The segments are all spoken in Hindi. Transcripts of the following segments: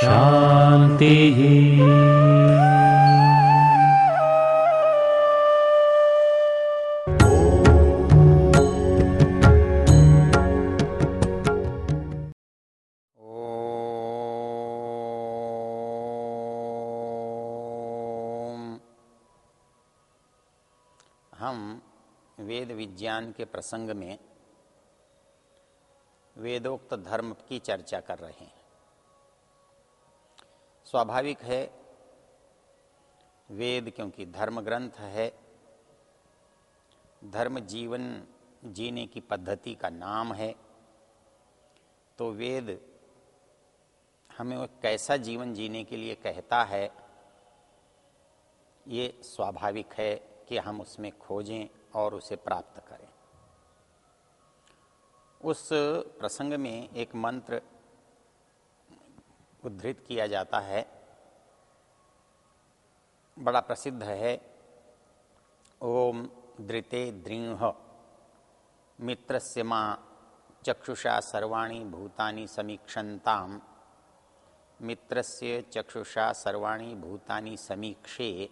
शांति ओम। हम वेद विज्ञान के प्रसंग में वेदोक्त धर्म की चर्चा कर रहे हैं। स्वाभाविक है, वेद क्योंकि धर्म ग्रंथ है, धर्म जीवन जीने की पद्धति का नाम है तो वेद हमें कैसा जीवन जीने के लिए कहता है, ये स्वाभाविक है कि हम उसमें खोजें और उसे प्राप्त करें। उस प्रसंग में एक मंत्र उद्धृत किया जाता है। बड़ा प्रसिद्ध है। ओम धृते दृह मित्र से माँ, चक्षुषा सर्वाणी भूतानी भूतानि मित्र से चक्षुषा सर्वाणी भूतानि समीक्षे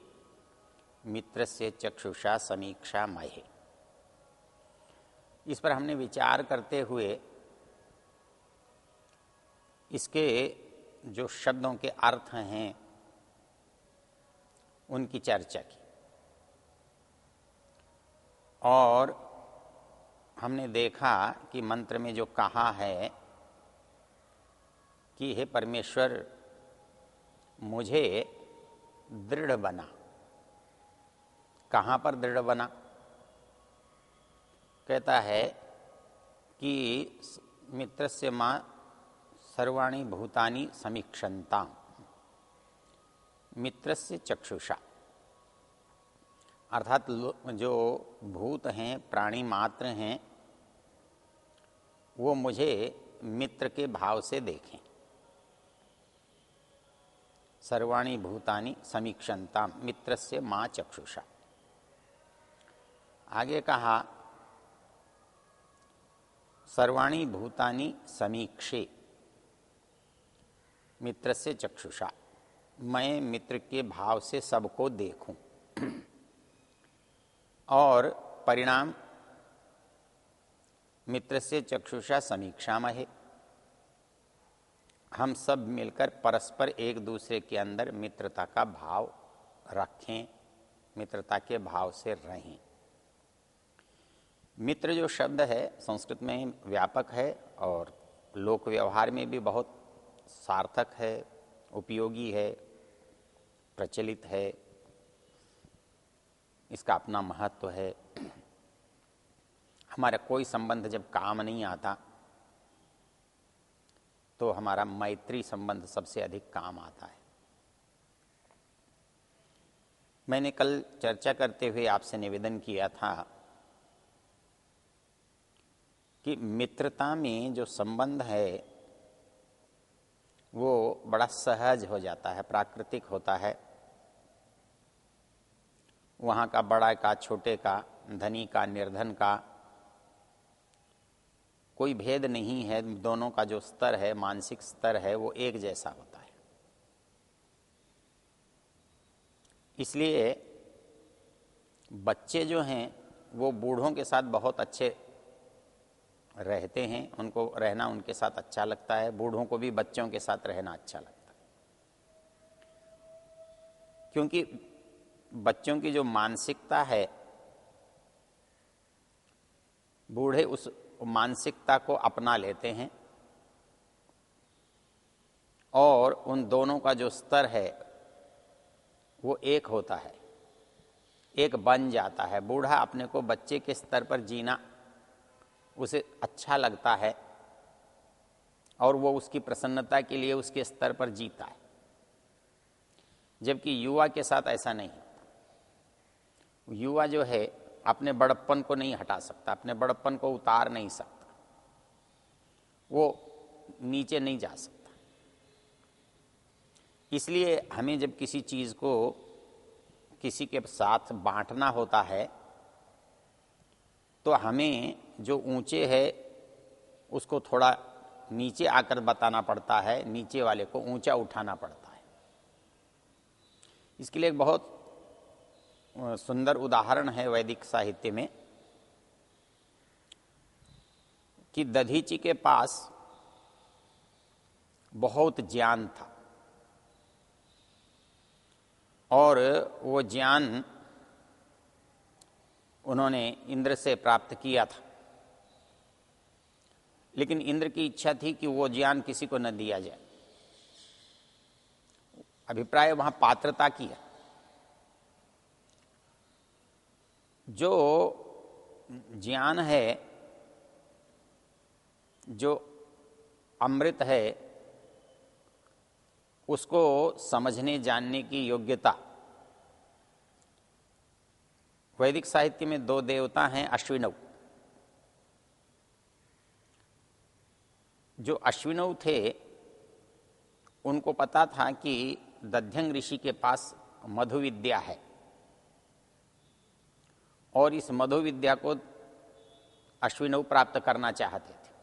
मित्र से चक्षुषा समीक्षा महे। इस पर हमने विचार करते हुए इसके जो शब्दों के अर्थ हैं, उनकी चर्चा की। और हमने देखा कि मंत्र में जो कहा है कि हे परमेश्वर, मुझे दृढ़ बना। कहाँ पर दृढ़ बना? कहता है कि मित्र से माँ सर्वाणी भूतानी समीक्षंता मित्र से चक्षुषा। अर्थात जो भूत हैं, प्राणी मात्र हैं, वो मुझे मित्र के भाव से देखें। सर्वाणी भूतानी समीक्षंता मित्र से माँ चक्षुषा। आगे कहा सर्वाणी भूतानी समीक्षे। मित्र से चक्षुषा। मैं मित्र के भाव से सबको देखूँ। और परिणाम मित्र से चक्षुषा समीक्षा में है हम सब मिलकर परस्पर एक दूसरे के अंदर मित्रता का भाव रखें, मित्रता के भाव से रहें। मित्र जो शब्द है, संस्कृत में व्यापक है और लोक व्यवहार में भी बहुत सार्थक है, उपयोगी है, प्रचलित है। इसका अपना महत्व है। हमारा कोई संबंध जब काम नहीं आता तो हमारा मैत्री संबंध सबसे अधिक काम आता है। मैंने कल चर्चा करते हुए आपसे निवेदन किया था कि मित्रता में जो संबंध है, वो बड़ा सहज हो जाता है, प्राकृतिक होता है। वहाँ का बड़ा का, छोटे का, धनी का, निर्धन का, कोई भेद नहीं है। दोनों का जो स्तर है, मानसिक स्तर है, वो एक जैसा होता है। इसलिए बच्चे जो हैं, वो बूढ़ों के साथ बहुत अच्छे रहते हैं, उनको रहना उनके साथ अच्छा लगता है, बूढ़ों को भी बच्चों के साथ रहना अच्छा लगता है। क्योंकि बच्चों की जो मानसिकता है, बूढ़े उस मानसिकता को अपना लेते हैं और उन दोनों का जो स्तर है, वो एक होता है, एक बन जाता है। बूढ़ा अपने को बच्चे के स्तर पर जीना उसे अच्छा लगता है और वो उसकी प्रसन्नता के लिए उसके स्तर पर जीता है। जबकि युवा के साथ ऐसा नहीं युवा जो है, अपने बड़प्पन को नहीं हटा सकता, अपने बड़प्पन को उतार नहीं सकता। वो नीचे नहीं जा सकता। इसलिए हमें जब किसी चीज़ को किसी के साथ बांटना होता है तो हमें जो ऊँचे है, उसको थोड़ा नीचे आकर बताना पड़ता है, नीचे वाले को ऊँचा उठाना पड़ता है। इसके लिए एक बहुत सुंदर उदाहरण है वैदिक साहित्य में, कि दधीची के पास बहुत ज्ञान था। और वो ज्ञान उन्होंने इंद्र से प्राप्त किया था। लेकिन इंद्र की इच्छा थी कि वो ज्ञान किसी को न दिया जाए। अभिप्राय वहाँ पात्रता की है। जो ज्ञान है, जो अमृत है, उसको समझने जानने की योग्यता वैदिक साहित्य में दो देवता हैं अश्विनव जो अश्विनव थे, उनको पता था कि दध्यंग ऋषि के पास मधु विद्या है। और इस मधु विद्या को अश्विनव प्राप्त करना चाहते थे।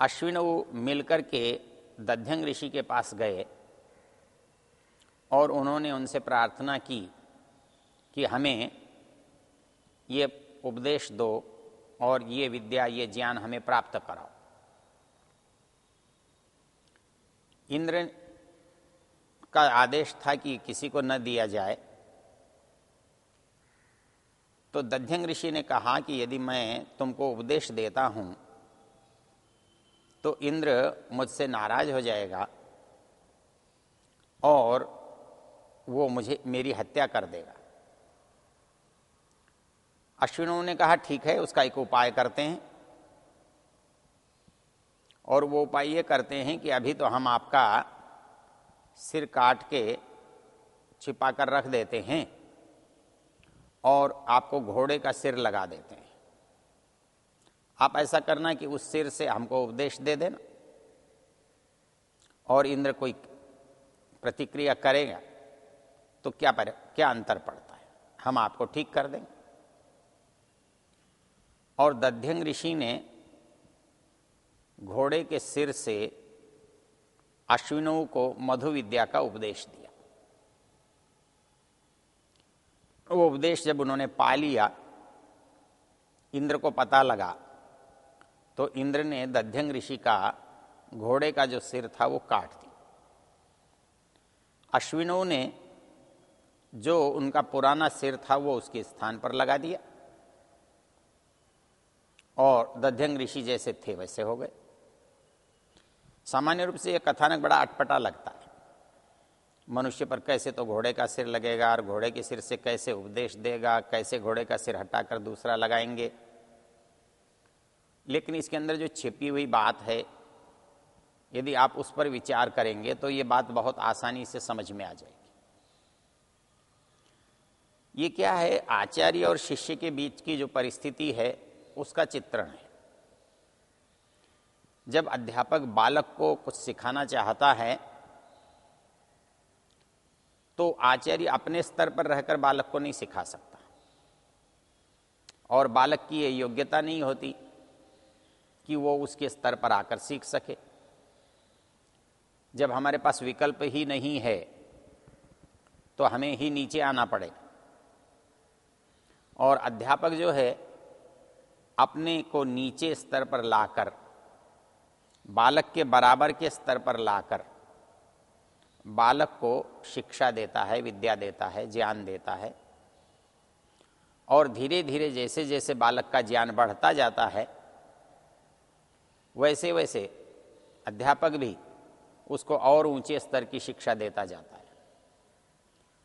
अश्विनव मिलकर के दध्यंग ऋषि के पास गए और उन्होंने उनसे प्रार्थना की कि हमें ये उपदेश दो और ये विद्या, ये ज्ञान हमें प्राप्त कराओ। इंद्र का आदेश था कि किसी को न दिया जाए। तो दध्यंग ऋषि ने कहा कि यदि मैं तुमको उपदेश देता हूँ तो इंद्र मुझसे नाराज़ हो जाएगा और वो मुझे, मेरी हत्या कर देगा। अश्विनों ने कहा ठीक है उसका एक उपाय करते हैं। और वो उपाय ये करते हैं कि अभी तो हम आपका सिर काट के छिपा कर रख देते हैं और आपको घोड़े का सिर लगा देते हैं। आप ऐसा करना कि उस सिर से हमको उपदेश दे देना और इंद्र कोई प्रतिक्रिया करेगा तो क्या पर, क्या अंतर पड़ता है? हम आपको ठीक कर देंगे। और दध्यंग ऋषि ने घोड़े के सिर से अश्विनों को मधु विद्या का उपदेश दिया। वो उपदेश जब उन्होंने पा लिया, इंद्र को पता लगा तो इंद्र ने दध्यंग ऋषि का घोड़े का जो सिर था वो काट दिया। अश्विनों ने जो उनका पुराना सिर था वो उसके स्थान पर लगा दिया। और दध्यंग ऋषि जैसे थे, वैसे हो गए। सामान्य रूप से यह कथानक बड़ा अटपटा लगता है। मनुष्य पर कैसे तो घोड़े का सिर लगेगा, और घोड़े के सिर से कैसे उपदेश देगा, कैसे घोड़े का सिर हटाकर दूसरा लगाएँगे। लेकिन इसके अंदर जो छिपी हुई बात है, यदि आप उस पर विचार करेंगे तो ये बात बहुत आसानी से समझ में आ जाएगी। ये क्या है? आचार्य और शिष्य के बीच की जो परिस्थिति है उसका चित्रण है। जब अध्यापक बालक को कुछ सिखाना चाहता है तो आचार्य अपने स्तर पर रहकर बालक को नहीं सिखा सकता। और बालक की यह योग्यता नहीं होती कि वो उसके स्तर पर आकर सीख सके। जब हमारे पास विकल्प ही नहीं है तो हमें ही नीचे आना पड़ेगा। और अध्यापक जो है अपने को नीचे स्तर पर लाकर, बालक के बराबर के स्तर पर लाकर, बालक को शिक्षा देता है, विद्या देता है, ज्ञान देता है। और धीरे धीरे जैसे जैसे बालक का ज्ञान बढ़ता जाता है वैसे वैसे अध्यापक भी उसको और ऊँचे स्तर की शिक्षा देता जाता है।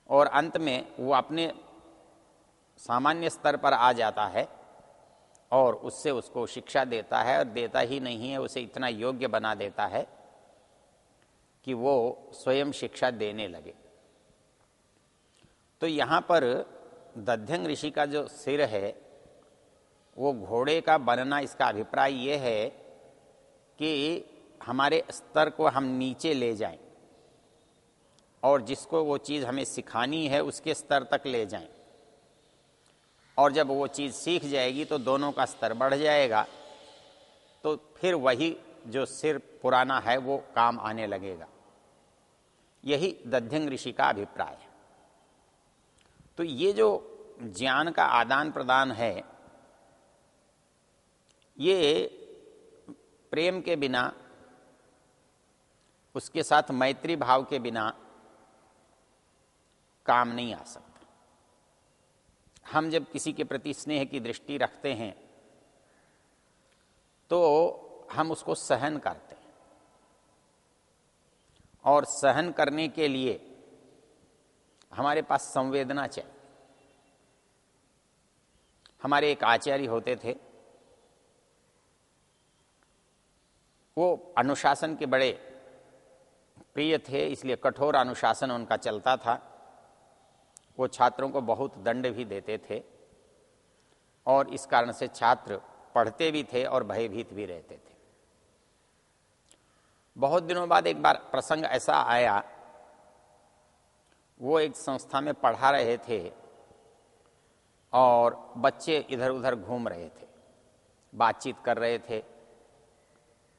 और अंत में वो अपने सामान्य स्तर पर आ जाता है। और उससे उसको शिक्षा देता है और देता ही नहीं है, उसे इतना योग्य बना देता है कि वो स्वयं शिक्षा देने लगे। तो यहाँ पर दध्यंग ऋषि का जो सिर है, वो घोड़े का बनना इसका अभिप्राय ये है कि हमारे स्तर को हम नीचे ले जाएँ और जिसको वो चीज़ हमें सिखानी है, उसके स्तर तक ले जाएँ। और जब वो चीज़ सीख जाएगी तो दोनों का स्तर बढ़ जाएगा। तो फिर वही जो सिर पुराना है, वो काम आने लगेगा। यही दध्यंग ऋषि का अभिप्राय है। तो ये जो ज्ञान का आदान प्रदान है, ये प्रेम के बिना, उसके साथ मैत्री भाव के बिना काम नहीं आ सकता। हम जब किसी के प्रति स्नेह की दृष्टि रखते हैं तो हम उसको सहन करते हैं। और सहन करने के लिए हमारे पास संवेदना चाहिए। हमारे एक आचार्य होते थे, वो अनुशासन के बड़े प्रिय थे, इसलिए कठोर अनुशासन उनका चलता था। वो छात्रों को बहुत दंड भी देते थे और इस कारण से छात्र पढ़ते भी थे और भयभीत भी रहते थे। बहुत दिनों बाद एक बार प्रसंग ऐसा आया, वो एक संस्था में पढ़ा रहे थे और बच्चे इधर उधर घूम रहे थे, बातचीत कर रहे थे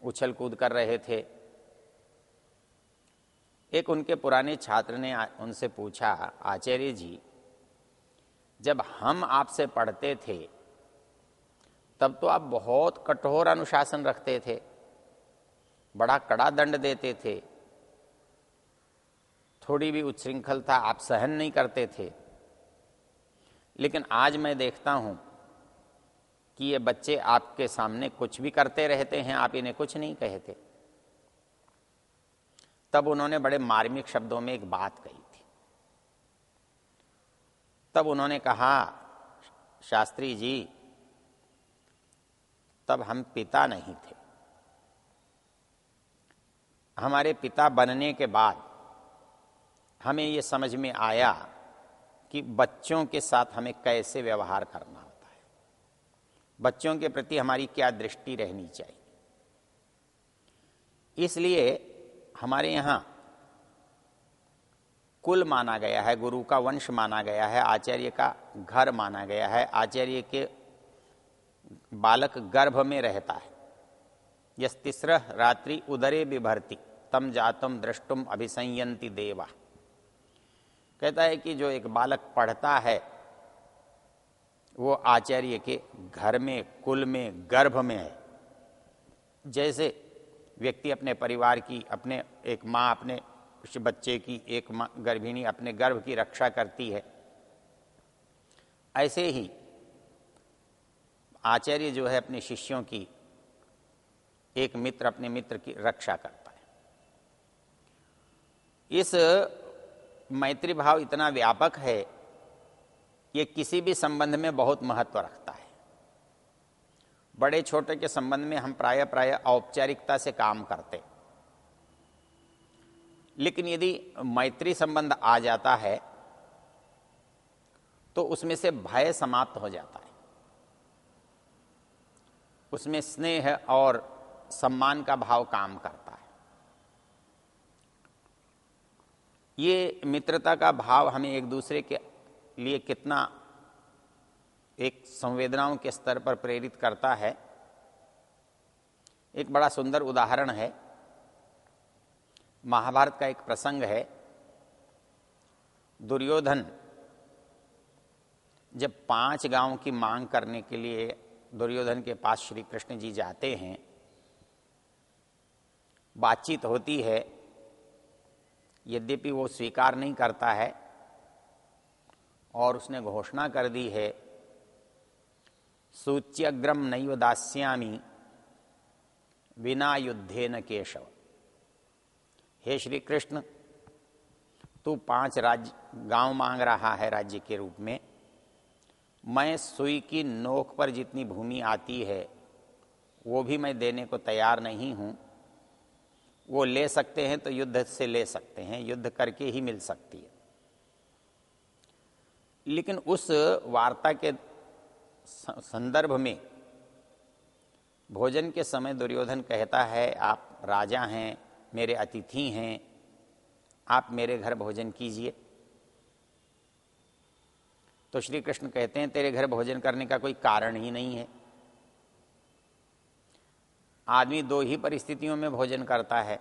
उछल कूद कर रहे थे। एक उनके पुराने छात्र ने उनसे पूछा, आचार्य जी, जब हम आपसे पढ़ते थे, तब तो आप बहुत कठोर अनुशासन रखते थे, बड़ा कड़ा दंड देते थे, थोड़ी भी उच्छृंखलता आप सहन नहीं करते थे। लेकिन आज मैं देखता हूँ कि ये बच्चे आपके सामने कुछ भी करते रहते हैं, आप इन्हें कुछ नहीं कहते। तब उन्होंने बड़े मार्मिक शब्दों में एक बात कही थी। तब उन्होंने कहा, शास्त्री जी, तब हम पिता नहीं थे। हमारे पिता बनने के बाद हमें ये समझ में आया कि बच्चों के साथ हमें कैसे व्यवहार करना होता है। बच्चों के प्रति हमारी क्या दृष्टि रहनी चाहिए? इसलिए हमारे यहाँ कुल माना गया है, गुरु का वंश माना गया है, आचार्य का घर माना गया है, आचार्य के बालक गर्भ में रहता है। यस्तिस्र रात्रि उदरे बिभरती, तम जातम दृष्टुम अभिसंयंती देवा। कहता है कि जो एक बालक पढ़ता है, वो आचार्य के घर में, कुल में, गर्भ में है। जैसे व्यक्ति अपने परिवार की, अपने एक माँ, अपने उस बच्चे की, एक गर्भिणी अपने गर्भ की रक्षा करती है। ऐसे ही आचार्य जो है अपने शिष्यों की, एक मित्र अपने मित्र की रक्षा करता है इस मैत्री भाव इतना व्यापक है ये किसी भी संबंध में बहुत महत्व रखता है। बड़े छोटे के संबंध में हम प्राय प्राय औपचारिकता से काम करते। लेकिन यदि मैत्री संबंध आ जाता है तो उसमें से भय समाप्त हो जाता है। उसमें स्नेह और सम्मान का भाव काम करता है। ये मित्रता का भाव हमें एक दूसरे के लिए कितना एक संवेदनाओं के स्तर पर प्रेरित करता है। एक बड़ा सुंदर उदाहरण है। महाभारत का एक प्रसंग है। दुर्योधन जब पाँच गाँव की मांग करने के लिए दुर्योधन के पास श्री कृष्ण जी जाते हैं, बातचीत होती है। यद्यपि वो स्वीकार नहीं करता है और उसने घोषणा कर दी है सूच्यग्रम नैव दास्यामी। बिना युद्धे न केशव। हे श्री कृष्ण तू पाँच राज्य, गाँव मांग रहा है राज्य के रूप में। मैं सुई की नोक पर जितनी भूमि आती है, वो भी मैं देने को तैयार नहीं हूँ। वो ले सकते हैं तो युद्ध से ले सकते हैं, युद्ध करके ही मिल सकती है। लेकिन उस वार्ता के संदर्भ में भोजन के समय दुर्योधन कहता है, आप राजा हैं, मेरे अतिथि हैं, आप मेरे घर भोजन कीजिए। तो श्री कृष्ण कहते हैं, तेरे घर भोजन करने का कोई कारण ही नहीं है। आदमी दो ही परिस्थितियों में भोजन करता है।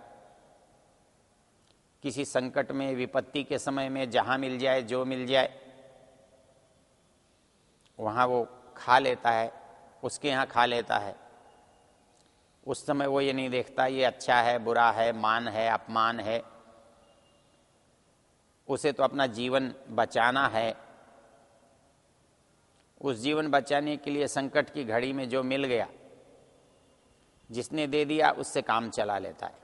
किसी संकट में, विपत्ति के समय में, जहाँ मिल जाए, जो मिल जाए, वहाँ वो खा लेता है, उसके यहाँ खा लेता है। उस समय वो ये नहीं देखता, ये अच्छा है, बुरा है, मान है, अपमान है। उसे तो अपना जीवन बचाना है। उस जीवन बचाने के लिए संकट की घड़ी में जो मिल गया, जिसने दे दिया, उससे काम चला लेता है।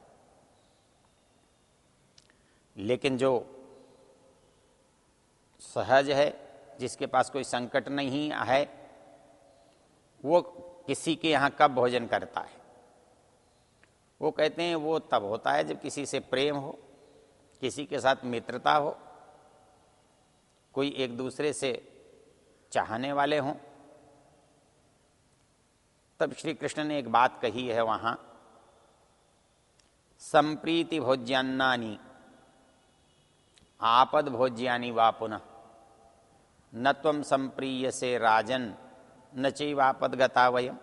लेकिन जो सहज है, जिसके पास कोई संकट नहीं है वो किसी के यहाँ कब भोजन करता है? वो कहते हैं, वो तब होता है जब किसी से प्रेम हो, किसी के साथ मित्रता हो, कोई एक दूसरे से चाहने वाले हों। तब श्री कृष्ण ने एक बात कही है वहाँ, संप्रीति भोज्यान्नानी, आपद भोज्यानी वा पुनः, न तम संप्रिय से राजन। न चैवापद गता वयम।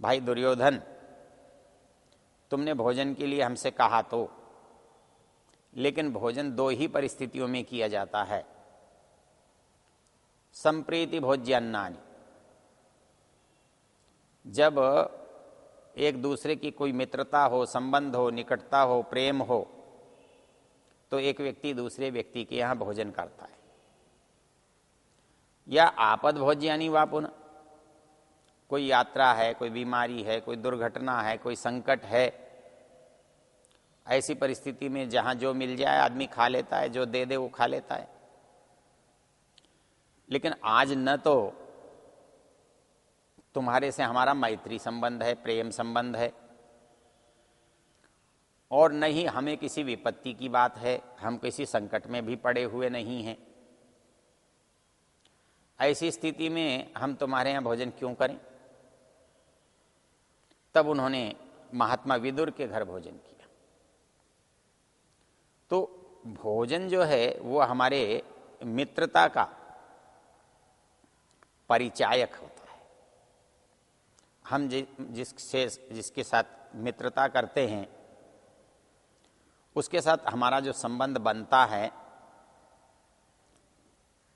भाई दुर्योधन, तुमने भोजन के लिए हमसे कहा तो लेकिन भोजन दो ही परिस्थितियों में किया जाता है। संप्रीति भोज्यान्नानी। जब एक दूसरे की कोई मित्रता हो, संबंध हो, निकटता हो, प्रेम हो तो एक व्यक्ति दूसरे व्यक्ति के यहाँ भोजन करता है। या आपद भोज्यानी वापुन। कोई यात्रा है, कोई बीमारी है, कोई दुर्घटना है, कोई संकट है, ऐसी परिस्थिति में जहाँ जो मिल जाए, आदमी खा लेता है, जो दे दे वो खा लेता है। लेकिन आज न तो तुम्हारे से हमारा मैत्री संबंध है, प्रेम संबंध है, और न ही हमें किसी विपत्ति की बात है, हम किसी संकट में भी पड़े हुए नहीं हैं। ऐसी स्थिति में हम तुम्हारे यहाँ भोजन क्यों करें? तब उन्होंने महात्मा विदुर के घर भोजन किया। तो भोजन जो है, वो हमारे मित्रता का परिचायक होता है। हम जिससे, जिसके साथ मित्रता करते हैं, उसके साथ हमारा जो संबंध बनता है,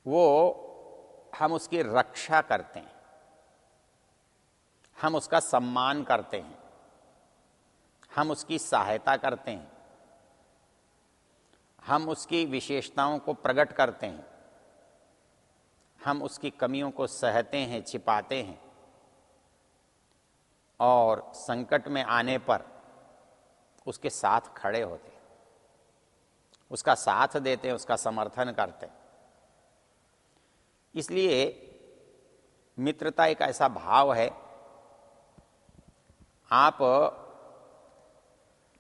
वो हम उसकी रक्षा करते हैं। हम उसका सम्मान करते हैं। हम उसकी सहायता करते हैं। हम उसकी विशेषताओं को प्रकट करते हैं। हम उसकी कमियों को सहते हैं, छिपाते हैं। और संकट में आने पर उसके साथ खड़े होते हैं। उसका साथ देते हैं, उसका समर्थन करते हैं। इसलिए मित्रता एक ऐसा भाव है, आप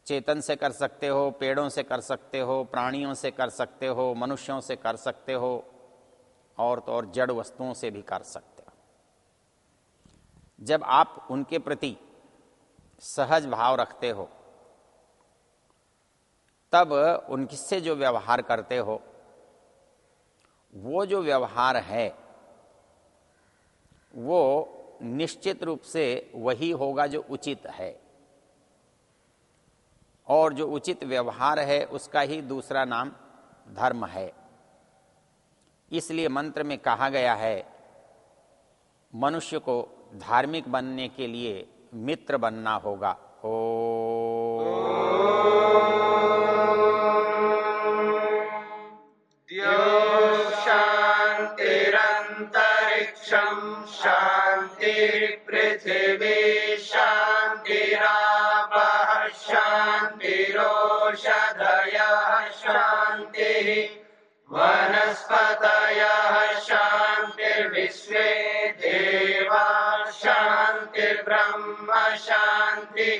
चेतन से कर सकते हो, पेड़ों से कर सकते हो, प्राणियों से कर सकते हो, मनुष्यों से कर सकते हो, और तो और जड़ वस्तुओं से भी कर सकते हो। जब आप उनके प्रति सहज भाव रखते हो, तब उनसे जो व्यवहार करते हो वो जो व्यवहार है, वो निश्चित रूप से वही होगा जो उचित है। और जो उचित व्यवहार है, उसका ही दूसरा नाम धर्म है। इसलिए मंत्र में कहा गया है, मनुष्य को धार्मिक बनने के लिए मित्र बनना होगा। ओ पृथिवी शान्तिरापः शान्तिरोषधयः शान्तिः वनस्पतयः शान्ति विश्वे देवा शान्तिर्ब्रह्म शान्ति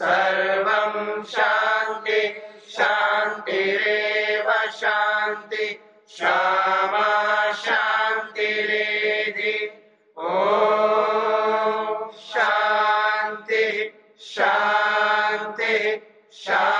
सर्वं शान्ति शान्तिरेव शान्ति क्षमा शान्ति शान्ति शान्तिः